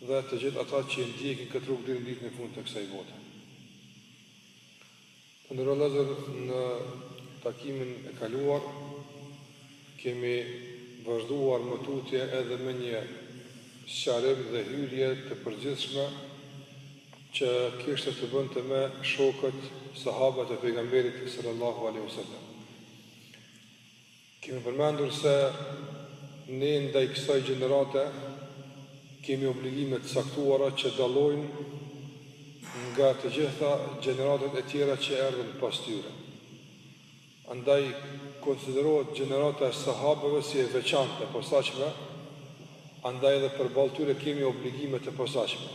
dhe të gjithë ata që e ndjekin këtë rrugë deri në ditën e fundit të kësaj bote. Të nderuar vëllezër në takimin e kaluar, kemi vazhduar më tutje edhe me një sqarim dhe hyrje të përgjithshme që kishte të bënte me shokët sahabët e pejgamberit sallallahu alaihi wasallam. Kemi përmendur se ne ndaj kësaj gjenerate kemi obligime të caktuara që dallojnë nga të gjitha gjeneratat e tjera që erdhën pas tyre. Andaj konsiderohet gjenerata e sahabëve si e veçantë e posaçme, andaj edhe përballë tyre kemi obligime të posaçme.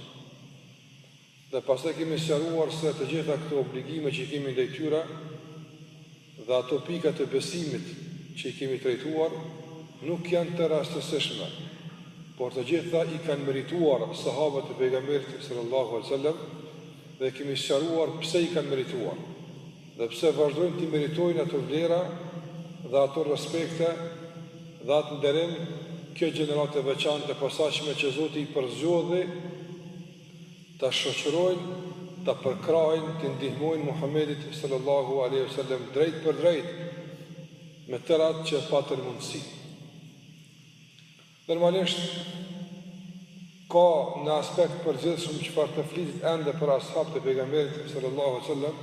Dhe pastaj kemi sqaruar se të gjitha këto obligime që i kemi ndaj tyre dhe ato pika të besimit që i kemi trajtuar nuk janë të rastësishme, por të gjitha i kanë merituar sahabët e pejgamberit sallallahu alaihi wasallam dhe kemi sqaruar pse i kanë merituar dhe pse vazhdojnë t'i meritojnë ato vlera dhe ato respekte dhe atë nderim kjo gjeneratë e veçantë e posaçme që Zoti i përzgjodhi Ta shoqërojnë, ta përkrahin, t'i ndihmojnë Muhammedit sallallahu alejhi ve sellem drejtpërdrejt me tërë atë që patën mundësi. Normalisht ka në aspekt të përgjithshëm çfarë të flitit ende për ashabët e pejgamberit sallallahu alejhi ve sellem,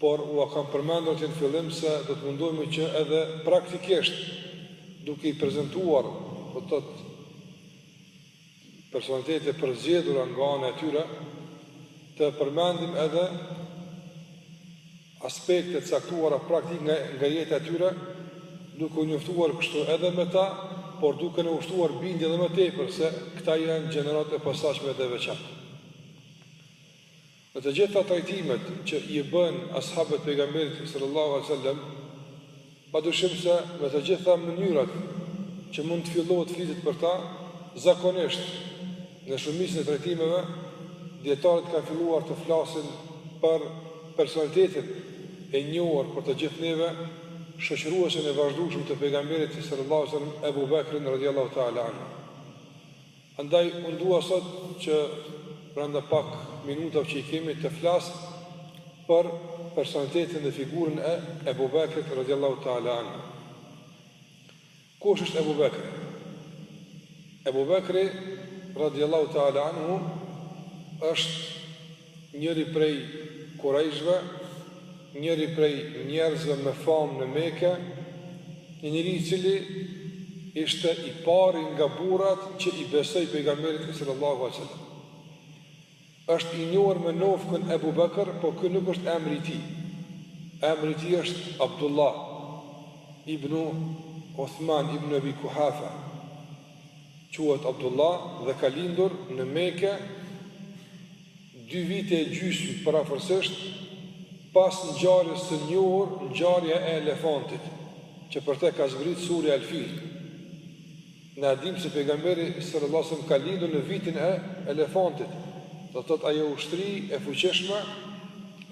por ua kam përmendur që në fillim se do të mundohemi që edhe praktikisht duke i prezentuar, do të thotë Personalitete të përzgjedhura nga ana e tyre, të përmendim edhe aspekte të caktuara praktike nga nga jeta e tyre, duke u njoftuar kështu edhe me ta, por duke na u shtuar bindje edhe më tepër se këta janë gjeneratë e posaçme dhe e veçantë. Në të gjitha trajtimet që iu bënë ashabëve të Pejgamberit sallallahu alejhi ve sellem, padyshim se me të gjitha mënyrat që mund të fillohet të flitet për ta, zakonisht në shumicën e trajtimeve dijetarët kanë filluar të flasin për personalitetin e njohur për të gjithë neve, shoqëruesin e vazhdueshëm të pejgamberit sallallahu alajhi wasallam Ebu Bekrin radhiyallahu ta'ala anhu. Andaj unë dua sot që brenda pak minutave që i kemi të flas për personalitetin dhe figurën e Ebu Bekrit radiallahu ta'ala anhu. Kush është Ebu Bekri? Ebu Bekri radiallahu ta'ala anhu është Njëri prej Kurejshve, njëri prej njerëzve me famë në Mekë, një njeri i cili ishte i pari nga burrat që i besoi pejgamberit sallallahu alaihi wasallam. Është i njohur me nofkën Ebu Bekër, por ky nuk është emri i tij. Emri i tij është Abdullah ibnu Uthman ibnu Abi Kuhafa. Quhet Abdullah dhe ka lindur në Mekë dy vite e gjysmë përafërsisht pas ngjarjes së njohur ngjarja e elefantit, që për të ka zbrit surja Al-Fil. Ne e dimë se pejgamberi sallallahu alajhi wasallam ka lindur në vitin e elefantit, do të thotë ajo ushtri e fuqishme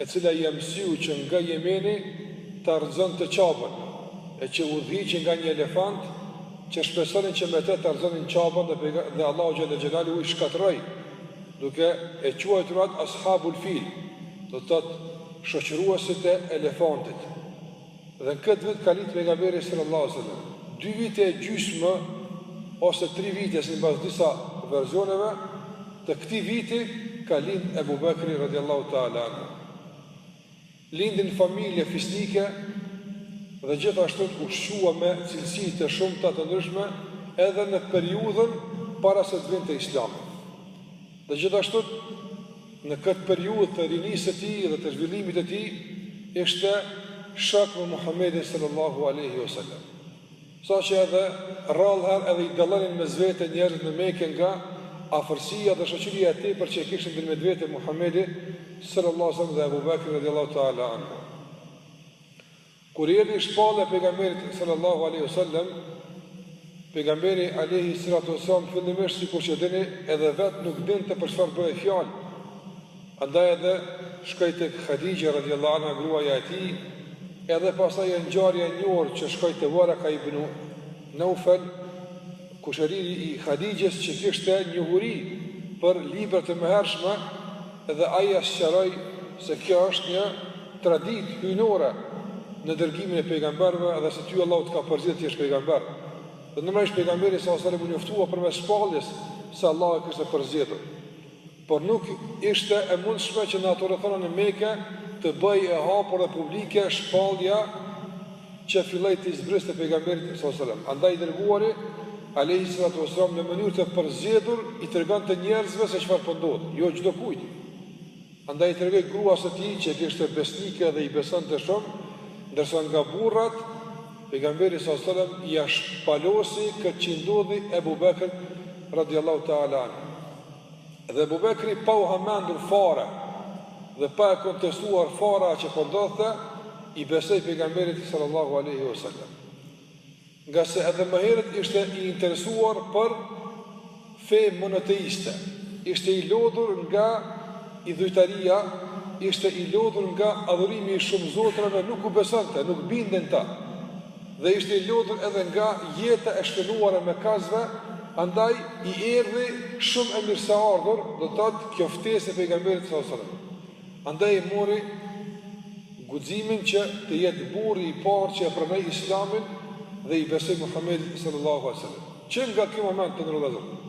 e cila ia mësyu që nga Jemeni ta rrëzonte Qaben, e që udhëhiqej nga një elefant, Që shpresonin që me te ta rrëzonin Qaben dhe pejga dhe Allahu xhel-le xhelaluhu i shkatërroi duke e quajtur ata ashabul fil do të thotë shoqëruesit e elefantit dhe në këtë vit ka lind pejgamberi sallallahu alajhi wasallam dy vite e gjysmë ose tri vite simbas disa verzioneve të këtij viti ka lind Ebu Bekri radiallahu ta'ala Lindi në familje fisnike dhe gjithashtu u shqua me cilësi të shumta të ndryshme edhe në periudhën para se të vinte Islami. Dhe gjithashtu në këtë periudhë të rinisë së tij dhe të zhvillimit të tij ishte shok me Muhamedin sallallahu alaihi wasallam. Sa që edhe rrallë herë edhe i dallonin mes vete njerëzit në Mekë nga afërsia dhe shoqëria e tepërt që e kishin ndërmjet vete Muhamedi sallallahu alaihi wasallam dhe Abu Bakri radiallahu ta'ala anhu. Kur i erdhi shpallja pejgamberit sallallahu alaihi wasallam, pejgamberi alaihi salatu wasallam fillimisht sikur që e dini edhe vetë nuk dinte për çfarë bëhej fjalë. Andaj edhe shkoi tek Hadixha radhiyallahu anha gruaja e tij, edhe pastaj ajo ngjarje e njohur që shkoi te Waraka ibnu Nawfal, kushëriri i Hadixhes që kishte njohuri për libra të mëhershme dhe ai ia sqaroi se kjo është një traditë hyjnore në dërgimin e pejgamberëve dhe se ty Allahu të ka përzgjedhur të jesh pejgamber. Dhe normalisht pejgamberi sallallahu alajhi wasallam u njoftua përmes shpalljes se Allahu e kishte përzgjedhur. Por nuk ishte e mundshme që në ato rrethana në Mekë të bëhej e hapur dhe publike shpallja që filloi t'i zbriste pejgamberit sallallahu alajhi wasallam. Andaj i dërguari alajhi salatu wasallam në mënyrë të përzgjedhur i tregonte njerëzve se çfarë po ndodh, jo çdo kujt. Andaj i tregoi gruas së tij që e kishte besnike dhe i besonte shumë, ndërsa nga burrat pejgamberi sallallahu alajhi wasallam ia shpalosi këtë që ndodhi Ebu Bekrit radiallahu ta'ala anhu. Dhe Ebu Bekri pa u hamendur fare dhe pa e kontestuar fare a që po ndodhte, i besoi pejgamberit sallallahu aleyhi wa sallam. Ngase edhe më herët ishte i interesuar për fe monoteiste, ishte i lodhur nga idhujtaria, ishte i lodhur nga adhurimi i shumë zotrave, nuk u besonte, nuk e bindnin ata. dhe ishte i lodhur edhe nga jeta e shthurur e mekasve, andaj i erdhi shumë e mirëseardhur, do të thotë kjo ftesë e pejgamberit sallallahu alajhi wasallam. Andaj e mori guximin që të jetë burri i parë që e pranoi Islamin dhe i besoi Muhamedit sallallahu alajhi wasallam. Që nga ky moment të nderuar vëllezër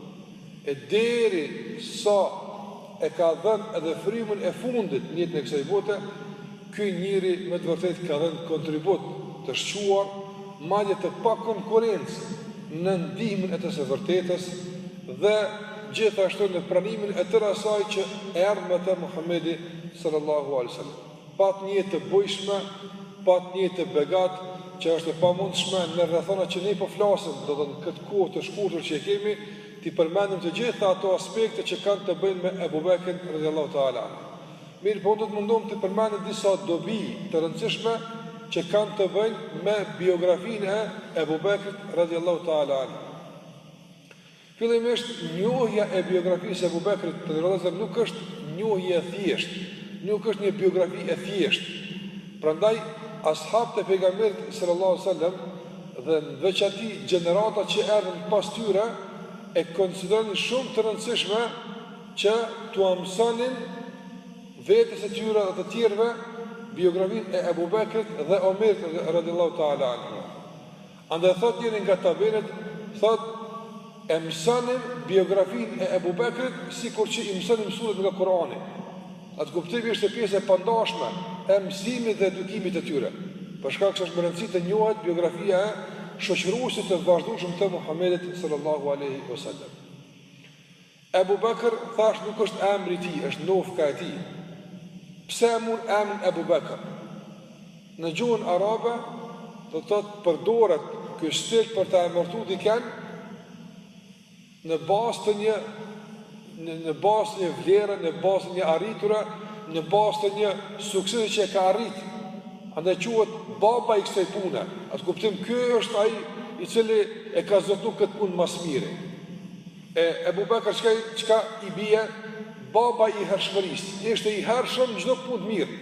E derisa e ka dhënë edhe frymën e fundit në jetën e kësaj bote, ky njeri me të vërtetë ka dhënë kontribut të shquar, madje të pakonkurrencë në ndihmën e së vërtetës dhe gjithashtu në pranimin e tërë asaj që erdh me të Muhamedi sallallahu alaihi wasallam. Pat një jetë të bujshme, pat një jetë të begatë, që është e pamundshme në rrethonat që ne po flasim, do të thotë në këtë kohë të shkurtër që e kemi, t'i përmendim të gjitha ato aspekte që kanë të bëjnë me Ebu Bekrin radiallahu ta'ala anhu. Mirëpo unë do të mundohem të përmendim disa dobi të rëndësishme që kanë të bëjnë me biografinë e Ebu Bekrit radiallahu ta'ala anhu. Fillimisht, njohja e biografisë së Ebu Bekrit të nderuar vëllezër nuk është njohje e thjeshtë, nuk është një biografi e thjeshtë. Prandaj, as'habët e pejgamberit sallallahu alaihi wasallam dhe në veçanti gjeneratat që erdhën pas tyre e konsideronin shumë të rëndësishme që t'ua mësonin vetes së tyre dhe të tjerëve biografinë e Ebu Bekrit dhe Omerit radiallahu ta'ala anhu. Andaj thotë njëri nga tabiinët, thotë, E mësonim biografinë e Ebu Bekrit sikur që i mësonim suret nga Kur'ani. Në atë kuptim ishte pjesë e pandashme e mësimit dhe edukimit të tyre, për shkak se është me rëndësi të njohet biografia e shoqëruesit të vazhdueshëm të Muhamedit sallallahu alaihi wasallam. Ebu Bekër, thashë nuk është emri i tij, është nofka e tij. Pse e mori emrin Ebu Bekër? Në gjuhën arabe, do të thotë përdoret ky stil për ta emërtuar dikën në bazë të një në, në bazë të një vlere, në bazë të një arriture, në bazë të një suksesi që e ka arrit. Andaj quhet baba i kësaj pune. Në atë kuptim ky është ai i cili e ka zotnu këtë punë më së miri. E Ebu Bekër çka i bie baba i hershmërisë, ishte i hershëm në çdo punë të mirë,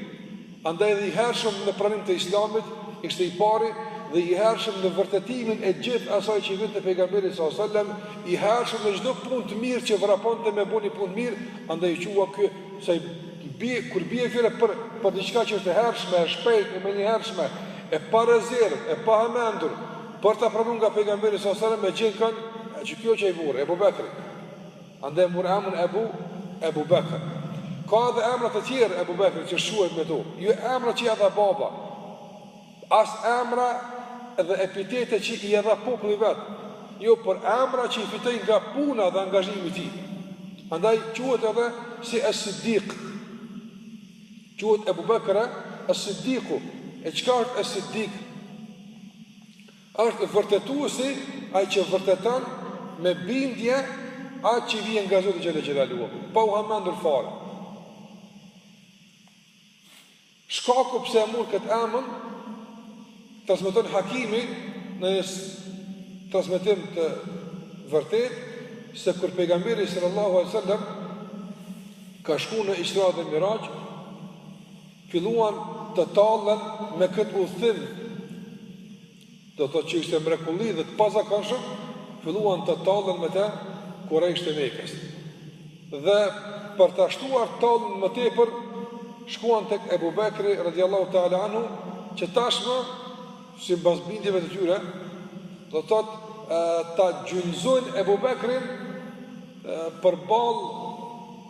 andaj edhe i hershëm në pranim të Islamit, ishte i pari dhe i hershëm në vërtetimin e gjithë asaj që i vinte pejgamberit sa sallam, i hershëm në çdo punë të mirë që vraponte me bo ni punë të mirë, andaj u qua ky se i bie kur bie kjo për për diçka që është e hershme, e shpejtë, e menjëhershme, e parezervë, e pahamendur, Për ta pranu nga pejgamberi sa selam me gjithë kan, që ky qe ai burrë, Ebu Bekri. Andaj mur emrin Ebu, Ebu Bekri. Ka edhe emra të tjerë Ebu Bekri që quhet me to. Jo emra që ia dha baba. As emra dhe epitete që ia dha populli vetë. Jo, por emra që i fitoi nga puna dhe angazhimi i tij. Andaj quhet edhe si Es-Siddik. Quhet Ebu Bekër Es-Siddiku, e çka është Es-Siddik? Është vërtetuesi ai që vërteton me bindje atë që vjen nga Zoti xhel-le xhelaluhu, pa u hamendur fare. Shkaku pse e mur këtë emër Transmeton Hakimi në një transmetim të vërtetë se kur pejgamberi sallallahu alaihi wasallam ka shku në Isra dhe Miraj, filluan të tallen me këtë udhëtim. Do të thotë që ishte mrekulli dhe të pazakonshëm, filluan të tallen me të kurejshët e Mekës. Dhe për ta shtuar tallën më tepër, shkuan tek Ebu Bekri radijallahu ta'ala anhu, që tashmë, simbas bindjeve të tyre, do të thotë, ta gjunjëzojnë Ebu Bekrin përballë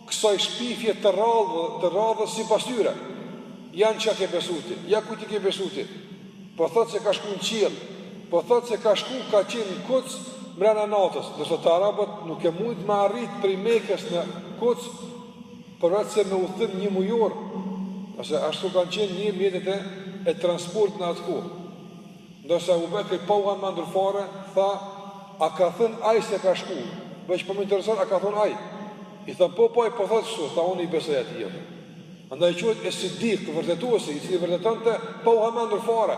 kësaj shpifje të radhë, të radhës sipas tyre. Ja njaq ke besu ti, ja kujt i ke besu ti. Po thotë se ka shku në qiell, po thotë se ka shku ka qenë në Kuds mrena natës, ndërsa të arabët nuk kanë mujt me arrit prej Mekës në Kuds përveçse me udhëtim njëmujor, ose ashtu kanë qenë një mjetet e, e transportit në atë kohë. Ndërsa Ebu Bekri pa u hamendur fare, tha, a ka thënë aj se ka shku, veç po më intereson a ka thonë aj. I thanë, po, po, aj po thotë shtu, tha unë i besoj atij. Andaj quhet Es-Siddiq, vërtetuesi, i cili vërtetonte pa u hamendur fare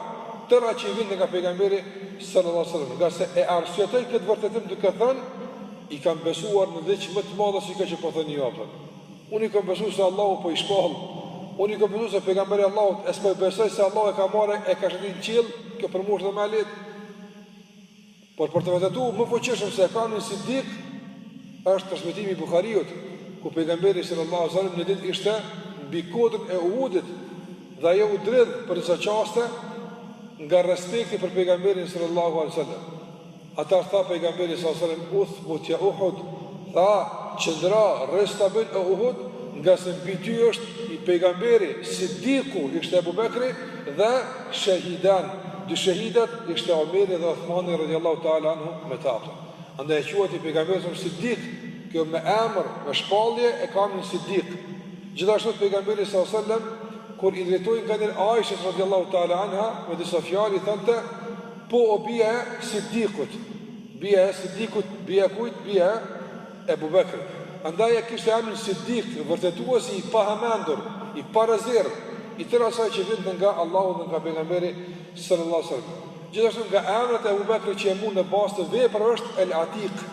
tërë atë që i vinte nga pejgamberi sallallahu alaihi wasallam, ngase e arsyetoi këtë vërtetim duke thënë i kam besuar në diç më të madhe se kjo që po thoni ju. Unë i kam besuar se Allahu po i shpall. Unë i kam besuar se është pejgamber i Allahut e s'po besoj se Allahu e ka marrë e ka shëtit në qiell, kjo për mua është më e lehtë. Por për të vërtetuar më fuqishëm se e ka emrin siddik, është transmetimi i Buhariut, ku pejgamberi sallallahu alajhi wasallam një ditë ishte mbi kodrën e Uhudit dhe ajo u dridh për disa çaste nga respekti për pejgamberin sallallahu alajhi wasallam. Atëherë tha pejgamberi sallallahu alajhi wasallam uthbut ya Uhud, tha qëndro, rri stabil o Uhud, nga se mbi ty është pejgamberi, siddiku ishte Abu Bekri dhe Shahidan, dy shehidat ishte Omeri dhe Uthmani radhiyallahu ta'ala anhu me ta. Andaj e quajti pejgamberi sa Siddiq, kjo me emër, me shpallje e ka emrin Siddiq. Gjithashtu pejgamberi sa sallam kur i drejtohej nganjëherë Aishes radhiyallahu ta'ala anha me disa fjalë i thonte po o bija e Siddiqut. Bija e Siddiqut, bija kujt? Bija Ebu Bekri. Andaj e kishte emrin Siddiq, vërtetuesi i pahamendur, i parezerv, i tërë asaj që vinte nga Allahu dhe nga pejgamberi sallallahu alaihi wasallam. Gjithashtu nga emrat e Ebu Bekrit që e mori në bazë të veprave është El Atiq.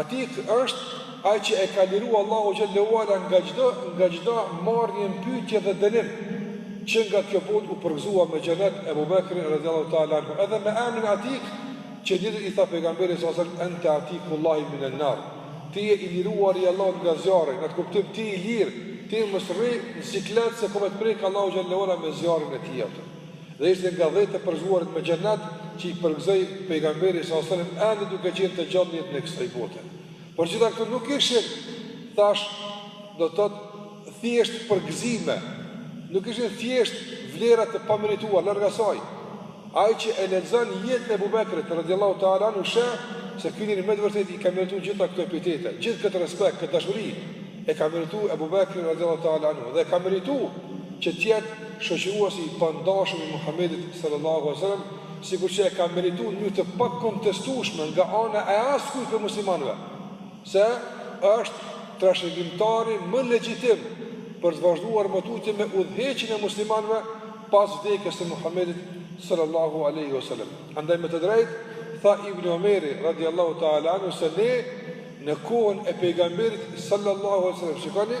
Atiq është ai që e ka liru Allahu xhallahu ala nga çdo nga çdo marrje në pyetje dhe dënim që nga kjo botë u përgëzua me xhenet Ebu Bekri radhiyallahu ta'ala anhu. Edhe me emrin Atiq Që një ditë i tha Pejgamberi sallallahu alajhi wasallam ente atikullahi minen nar. Ti je i liruari i Allahut nga zjarri, në atë kuptim ti i lirë, ti mos rri në siklet se ka me të prek Allahu xhallahu ala me zjarrin e tij atë. Dhe ishte nga 10 të përgëzuarit me xhennet që i përgëzoi pejgamberi sallallahu alajhi wasallam ende duke qenë të gjallë në jetën e kësaj bote. Por gjitha këto nuk ishin thash do të thotë thjesht përgëzime, nuk ishin thjesht vlera të pamerituar larg asaj. Ai që e lexon jetën e Abu Bekrit radhiyallahu ta'ala anhu sheh se ky njeri me të vërtetë i ka meritu gjitha këto epitete, gjithë këtë respekt, këtë dashuri e ka meritu Abu Bekri radhiyallahu ta'ala anhu dhe e ka meritu që të jetë shoqëruesi i pandashëm i Muhamedit sallallahu alaihi wasallam, sikur që e ka meritu në mënyrë të pakontestueshme nga ana e askujt prej muslimanëve. se është trashëgimtari më legjitim për të vazhduar më tutje me udhëheqjen e muslimanëve pas vdekjes së Muhamedit sallallahu alaihi wasallam. Andaj me të drejtë tha Ibn Omeri radiallahu ta'ala anhu se ne në kohën e pejgamberit sallallahu alaihi wasallam shikoni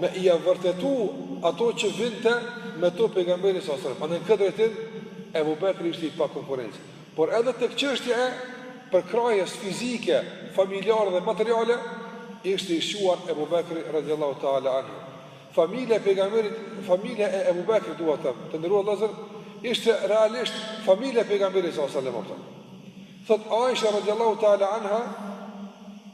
me ia vërtetu ato që vinte me to pejgamberi sallallahu alajhi wasallam. Andaj në këtë drejtim Ebu Bekri ishte i pa konkurrencë. Por edhe tek çështja e përkrahjes fizike, familjare dhe materiale ishte i shquar Ebu Bekri radhiyallahu taala anhu. Familja e pejgamberit, familja e Ebu Bekrit dua të them, të nderuar vëllezër, ishte realisht familja e pejgamberit sallallahu alajhi wasallam. Thotë Aisha radijallahu ta'ala anha,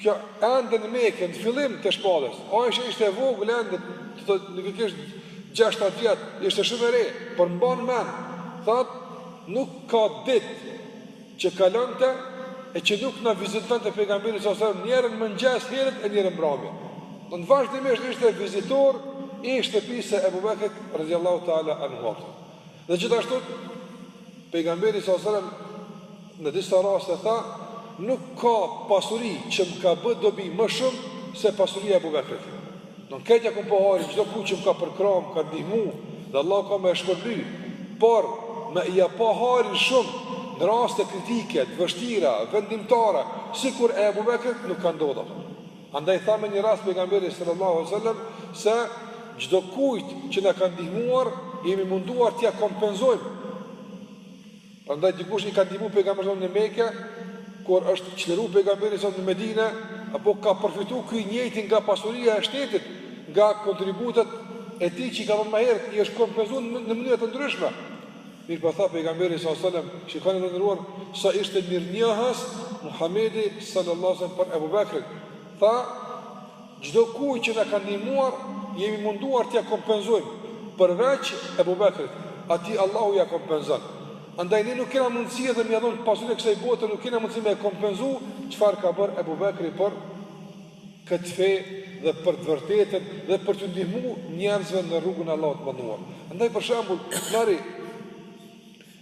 kjo ende në Mekë, në fillim të shpalljes, Aisha ishte e vogël ende, thotë nuk i kishte gjashtë, shtatë vjet, ishte shumë e re, por mban mend, thotë, nuk ka ditë që kalonte, e që nuk na vizitonte pejgamberi sallallahu alejhi ve sellem, njerën në mëngjes herët e njerën mbrami. Domethënë vazhdimisht ishte vizitor, i shtëpisë së Ebu Bekrit, radijallahu ta'ala anhu. Dhe gjithashtu pejgamberi sallallahu alajhi wasallam në disa raste tha, nuk ka pasuri që më ka bë dobi më shumë se pasuria e Abu Bekrit. Domethënë ia kam pa hajrin çdokujt që më ka përkrah, m'ka ndihmu dhe Allahu ka me e shpërbly. Por me ia pa hajrin shumë në raste kritike, të vështira, vendimtare, sikur e Abu Bekrit nuk ka ndodhur. Andaj tha me një rast Pejgamberi sallallahu alejhi ve sellem se çdokujt që na ka ndihmuar, jemi munduar t'ia kompenzojmë. Pra ndaj dikush i ka ndihmu pejgamberit në Mekë, kur është çliru pejgamberi sa në Medinë, apo ka profitu ky i njëjti nga pasuria e shtetit, nga kontributet e tij që i ka dhënë më herët, i është kompenzu në mënyra të ndryshme. Mirëpo tha pejgamberi sallallahu alajhi wasallam, shikoni të nderuar, sa ishte mirënjohës Muhamedi sallallahu alajhi wasallam për Abu Bakrin. Tha, çdokujt që na ka ndihmuar, jemi munduar t'ia kompenzojmë përveç Abu Bakrit. Atij Allahu ia kompenzon. Andaj ne nuk kena mundësi edhe me ia dhon pasurinë e kësaj bote, nuk kena mundësi me e kompenzu çfarë ka bërë Abu Bakri për këtë fe dhe për të vërtetën dhe për t'ju ndihmu njerëzve në rrugën e Allahut të madhëruar. Andaj për shembull, merri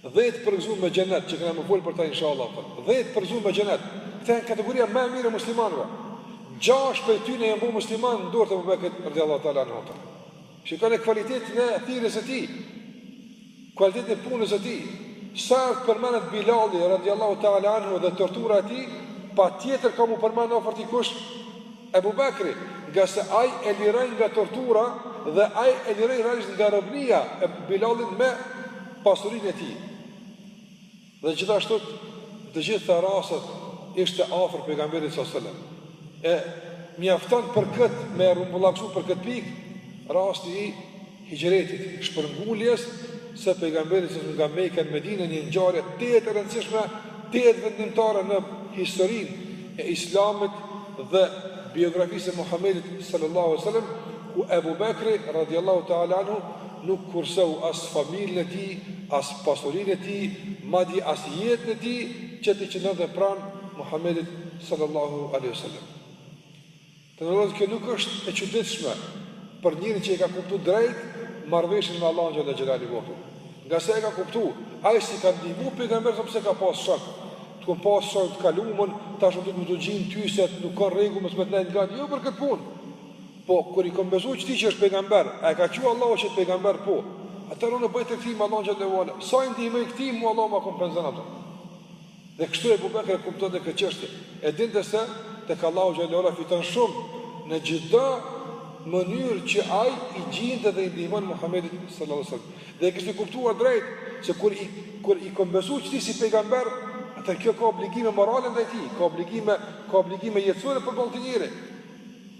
dhjetë të përgëzumit me xhenet, që kena me fol për ta insha Allah, po, dhjetë të përgëzumit me xhenet, këta janë kategoria ma e mirë e muslimanëve, gjashtë prej tyne janë bo musliman, në dorë të Ebu Bekrit, radijallahu ta'ala anhu. Shikone kualitetin e thirrjes së tij. Kualitetin e punës së tij. Sa herë të përmendet Bilali radiallahu ta'ala anhu dhe tortura e tij, patjetër ka m'u përmend ofër tij kush? Ebu Bekri, ngase ai e liroi nga tortura dhe ai e liroi realisht nga robnia e Bilalin me pasurinë e tij. Dhe gjithashtu në të gjitha rastet ishte afër pejgamberit sallallahu alajhi wasallam. E mjafton për kët me e rrumbullaksu për kët pikë rasti i hixhretit, shpërnguljes së pejgamberit sallallahu alajhi wasallam nga Meka në Medinë, një ngjarje tejet e rëndësishme, tejet vendimtare në historinë e Islamit dhe biografisë së Muhamedit sallallahu alajhi wasallam, ku Abu Bekri radhiyallahu ta'ala anhu nuk kurseu as familjen e tij, as pasurinë e tij, madje as jetën e tij që të qëndronte pranë Muhamedit sallallahu alaihi wasallam. Të nderuar, kjo nuk është e çuditshme për njerin që e ka kuptu drejt marrëveshjen me Allahun xhele xhelaluhu. Ngase e ka kuptu, ai s'i ka ndihmu pejgamberin sepse e ka pas shok. Të kom pas shok të kalumën, tash du me t'u gjind ty se nuk ka rregull mos me të nejt ngat. Jo për këtë punë. Po kur i kom besu qëti që është pejgamber, a e ka çu Allahu qët pejgamber, po, atëherë unë boj tregti me Allahun xhele ve ala, sa i ndihmoj këtij, mu Allahu ma kompenzën ato. Dhe kështu Ebu Bekri e kuptonte këtë çështje, e dinte se tek Allahu xhele ve ala fiton shumë në çdo mënyrë që ai i gjindet dhe i ndihmon Muhammedit sallallahu sallam. Dhe e kishte kuptuar drejt, se kur i, kur i kom besu qëti si pejgamber, atëherë kjo ka obligime morale ndaj tij, ka obligime, ka obligime jetësore përballë këtij njeri.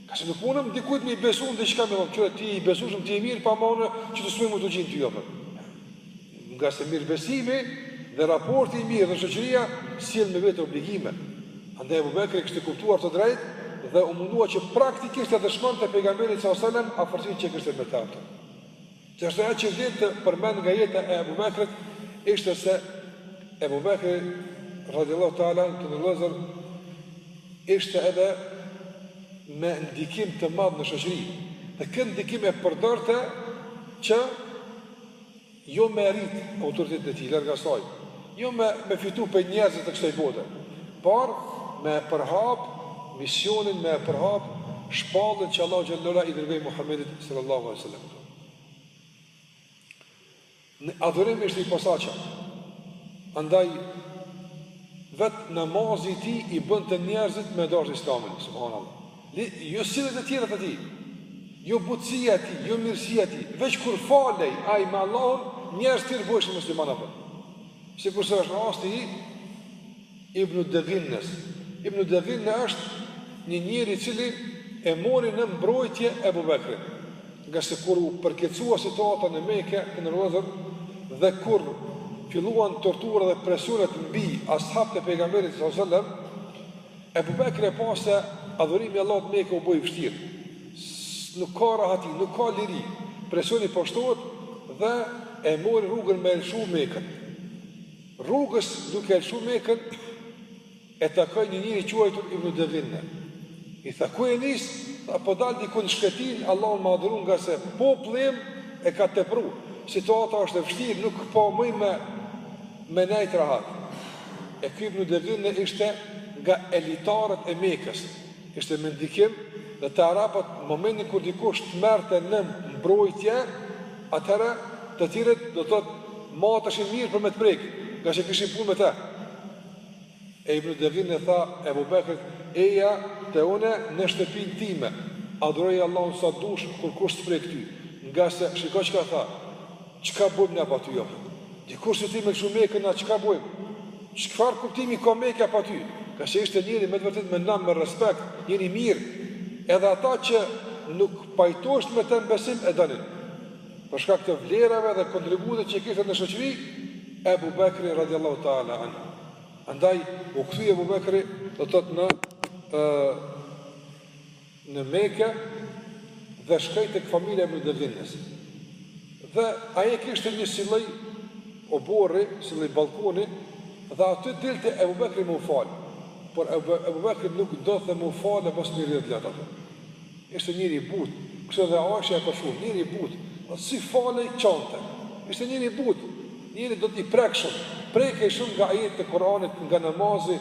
Ngase nuk mundem dikujt me i besu në diçka me thonë, qe ti i besueshëm, ti i mirë, po amo unë qëtu s'muj me t'u gjind ty afër. Ngase mirëbesimi dhe raporti i mirë dhe shoqëria, sjell me vete obligime. Andaj Ebu Bekri e kishte kuptuar atë drejt dhe u mundua që praktikisht t'ia dëshmonte pejgamberit s.a.s. afërsinë që kishte me të apëtër. Ndërsa ajo që vlen të përmend nga jeta e Abu Bekrit ishte se Abu Bekri radhiyallahu ta'ala të nderuar vëllezër ishte edhe me ndikim të madh në shoqëri. Dhe këtë ndikim e përdorte që jo me e rrit autoritetin e tij larg asaj, jo me me fitu prej njerëzit të kësaj bote, por me e përhap misionin, me e përhap shpalljen që Allahu xhele ve ala i dërgoi Muhamedit sallallahu alaihi wasallam. Në adhurim ishte i posaçëm. Andaj vet namazi i tij i bënte njerëzit me e dashtë Islamin, subhanallah. Jo sjelljet e tjera të tij. Jo butësia e tij, jo mirësia e tij, veç kur falej ai me Allahun, njerëz të tjerë bëheshin muslimanë apo. Sikurse është rasti i Ibnu Devinnes, Ibnu Devinne është një njeri i cili e mori në mbrojtje Ebu Bekrin, ngase kur u përkeqësua situata në Mekë, vëllezër, dhe kur filluan tortura dhe presionet mbi ashabët e pejgamberit s.a.s. Ebu Bekri e pa se adhurimi i Allahut në Mekë u bë i vështirë, nuk ka rahati, nuk ka liri, presioni po shtohet dhe e mori rrugën me e lëshu Mekën. Rrugës duke e lëshu Mekën, e takoi një njeri i quajtur Ibn Devinne. I tha, ku je nis? Tha, po dal dikun në shkretinë, Allahun me adhuru ngase populli im e ka tepru. Situata është e vështirë, nuk po muj me, me nejt rahat. E ky Ibn Devinne ishte nga elitarët e Mekës. Ishte me ndikim dhe te arapët, në momentin kur dikush të merrte në mbrojtje, Atëherë, të tjerët do të thotë mateshin mirë për me të prek, ngaqë kishin punë me te. E Ibn Dughine i tha Ebu Bekrit, eja të une në shtëpin time, adhuroj Allahun sa dush kurkush s'të prek ty, ngase shiko çka tha, çka bojmë na pa ty jo. Dikush si ti me lëshu Mekën na çka bojmë? Çfarë kuptimi ka Meka pa ty? Ngase ishte njeri me të vërtetë me nam, me respekt, njeri i mirë, edhe ata që nuk pajtoheshin me te n'besim e donin. Për shkak të vlerave dhe kontributit që i kishte në shoqëri, Ebu Bekri radiallahu ta'ala anhu. Andaj, u kthy Ebu Bekri, do të thotë në... Uh, në Mekë dhe shkoi tek familja e Ibn Dughinnës. Dhe ai e kishte një si lloj oborri, si lloj ballkoni dhe aty dilte Abu Bekri me u fal. Por Abu Bekri nuk dojke me u falë pas një rrjet leta. Ishte njeri i butë, kështu dhe Aisha e përshkruan, njeri i butë, sa si falej qante. Ishte njeri i butë, njeri do të i prekshëm, prekej shumë nga ajetet e Kuranit, nga namazi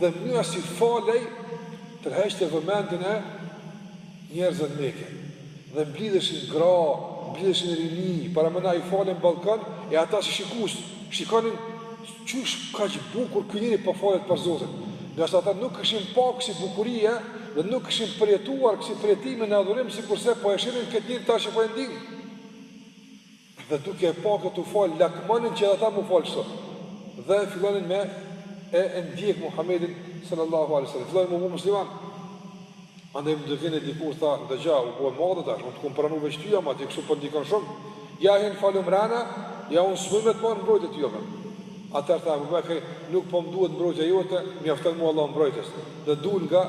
dhe mënyra si falej Tërheqte vëmendjen e njerëzve në Mekë dhe mblidheshin gra, mblidheshin rini, paramendo ai falet n'ballkon e ata si shikues, shikonin qysh kaq bukur ky njeri po falet për Zotin. Ngase ata nuk kishin pa kësi bukurie dhe nuk kishin përjetuar kësi përjetimi në adhurim sikurse po e shihnin këtë njeri tash e po e ndinin. Dhe duke e pa këtë u fal lakmonin që edhe ata me u fal kështu. Dhe fillonin me e, e ndjek Muhammedin sallallahu alaihi wasallam. Fillonin me u bo musliman. Andaj Ibn Dughine dikur tha, ndëgjo, u bo e madhe tash, unë të kam pranu veç ty, ama ti kështu po ndikon shumë, ja hin falu mrena, ja unë s'muj me të marrë n'mbrojtje ty, ama. Atëherë tha, Abu Bekri, nuk po më duhet mbrojtja jote, mjafton mu Allahu mbrojtës, dhe dul nga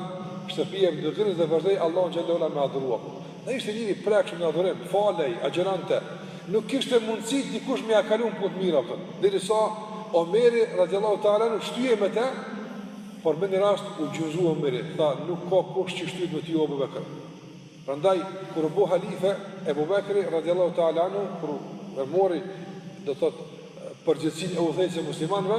shtëpia e Ibn Dughinës dhe vazhdoi Allahun xhele me adhurua. Ai ishte njeri i prekshëm në adhurim, falej, agjëronte, nuk kishte mundësi dikush me ia kalu në punë të mira, thotë, derisa Omeri radijallahu ta'ala anhu shtyhej me të, por me një rast u gjunjëzu Omeri, tha, nuk ka kush që shtyhet me ty o Abu Bekr. Prandaj kur u bë halife Abu Bekri radijallahu ta'ala anhu kur e mori, do thotë, përgjegjësinë e udhëheqjes së muslimanëve,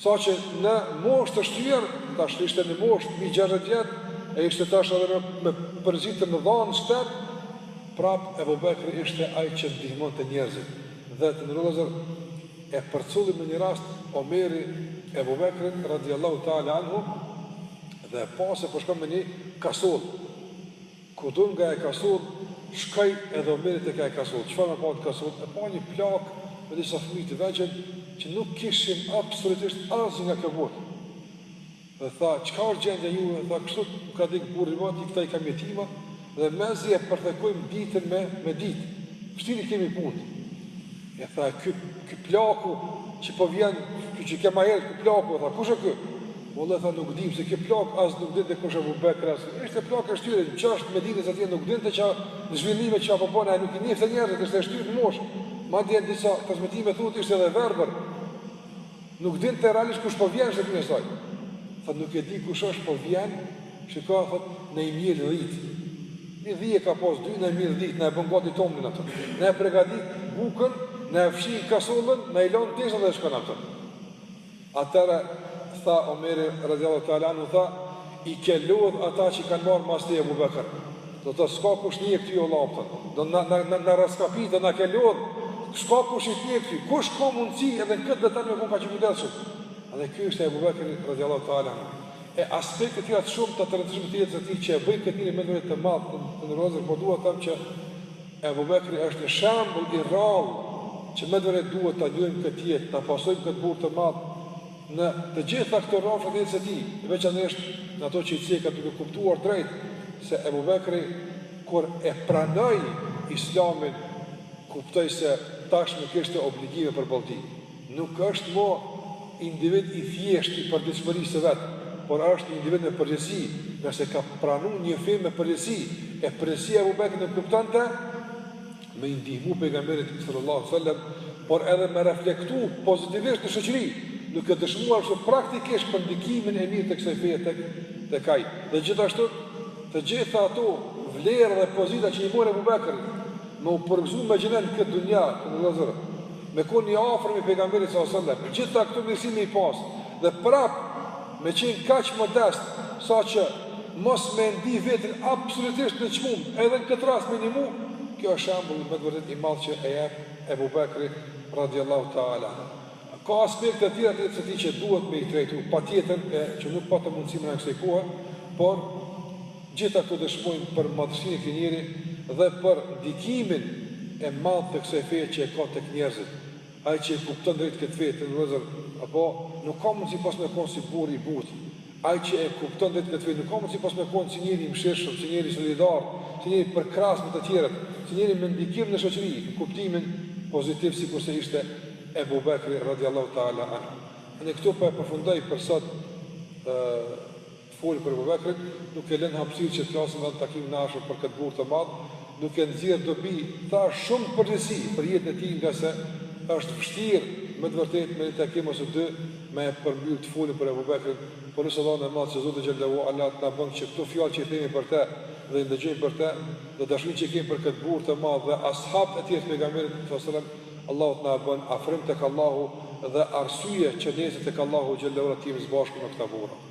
Saqë në moshë të shtyrë, tash ishte në moshë mbi gjashtëdhjetë vjet, e ishte tash edhe me me përgjegjësi të mëdha në shtet, prapë Ebu Bekri ishte ai që ndihmonte njerëzit. Dhe, të nderuar vëllezër, e përcolli me një rast Omeri Ebu Bekrin radijallahu teala anhu dhe e pa se po shkon me një kasollë. Kur dul nga ajo kasolle, shkoi edhe Omeri te ajo kasolle. Çfarë me pa te kasolla? E pa një plakë me disa fëmijë të vegjël që nuk kishin absolutisht asgjë nga kjo botë. Dhe tha, çka është gjendja juaj? Tha, kështu më ka vdek burri më ti këta i kam jetima dhe mezi e përthekojmë ditën me me ditë. Kështu i kemi punët. E tha, ky, ky plaku që po vjen, ky që ke ma herët, ky plaku, tha, kush është ky? Vallahi, tha, nuk e di, se kjo plakë as nuk dinte kush është Ebu Bekri, se ishte plakë e shtyrë, në qoshe të Medinës atje, nuk dinte çka, në zhvillime çka po bëhen, e nuk i njihte njerëzit, ishte e shtyrë në moshë, madje në disa transmetime thotë, ishte edhe e verbër, nuk dinte realisht kush po vjen, se të njësaj, tha, nuk e di kush është po vjen, Shiko thotë na i mjel dhitë një dhi e ka pos dy na i mjel dhitë na e bën gati tomlin ato na e pregatit bukën na e fshin kasollën na i lan teshat dhe shkon ato atëherë tha Omeri radijallahu ta'ala anhu tha i ke lodh ata që kanë me ardh mas teje Ebu Bekër do të s'ka kush i ndjek këto o lapë do na, na, na, na raskapit do na ke lodh s'ka kush i ndjek këto kush ka mundësi edhe në këto detale me kon kaq i kujdesshëm edhe ky është Ebu Bekër radijallahu ta'ala anhu E aspekte tjera të shumta të rëndësishme të jetës së tij që e bëjnë këtë njeri me të vërtetë të madh, të nderuar, por dua të them që Ebu Bekri është një shembull i rrallë që me të vërtetë duhet ta njohim këtë jetë, ta pasojmë këtë burrë të madh në të gjitha këto rrafshe të jetës së tij, veçanërisht në ato që i ceka duke kuptuar drejt se Ebu Bekri kur e pranoi Islamin kuptoi se tashmë kishte obligime përballë tij. Nuk është më individ i thjeshtë i përditshmërisë së vet, por është një individ me përgjegjësi, nëse ka pranuar një fe me përgjegjësi, e përgjegjësia e Abu Bekrit nënkuptonte me i ndihmu pejgamberit sallallahu alaihi wasallam, por edhe me reflektu pozitivisht në shoqëri, duke dëshmuar kështu praktikisht për ndikimin e mirë të kësaj feje tek tek ai. Dhe gjithashtu, të gjitha ato vlera dhe pozita që i mori Abu Bekri, me u përgëzu me xhenet në këtë dunja, të nderuar vëllezër, me kon i afërm i pejgamberit sallallahu alaihi wasallam, gjitha këto mirësi me i pas dhe prap me qenë kaq modest saqë mos me ndi veten absolutisht nënçmum, edhe në këtë rast me ndihmu, kjo është shembull me të vërtetë i madh që e jep Ebu Bekri radhiyallahu ta'ala anhu. Ka aspekte të tjera të jetës së tij që duhet me i trajtu, patjetër e që nuk patëm mundësi mrena kësaj kohe, por Gjitha këto dëshmojnë për madhësinë e këtij njeri dhe për ndikimin e madh të kësaj feje që e ka tek njerëzit. Ai që e kupton drejt këtë fe, të nderuar vëllezër, apo, nuk ka mundësi pos me kon si burrë i butë. Ai që e kupton drejt këtë fe, nuk ka mundësi pos me kon si njeri i mëshirshëm, si njeri solidar, si njeri përkrahës me të tjerët, si njeri me ndikim në shoqëri, në kuptimin pozitiv sikurse ishte Ebu Bekri radijallahu ta'ala anhu. Unë këtu po e përfundoj për sot, ë. Folim për Ebu Bekrin, duke lënë hapësirë që të flasim edhe në takimin e ardhshëm për këtë burrë të madh, duke nxjerrë dobi sa më shumë prej jetës, për jetën e tij, ngase është vështirë me të vërtetë në një takim ose dy me e përmbyllë të folim për Ebu Bekrin, por lusim Allahun e Madh që Zoti xhallahu ala të na bën që këto fjalë që i themi për të dhe i ndëgjojmë për të dhe dashurinë që kemi për këtë burrë të madh dhe ashabët e tjerë të pejgamberit sallallahu alajhi wasallam Allahu të na bën afrim tek Allahu dhe arsye që nesër tek Allahu xhallahu ala të jemi së bashku me këta burra.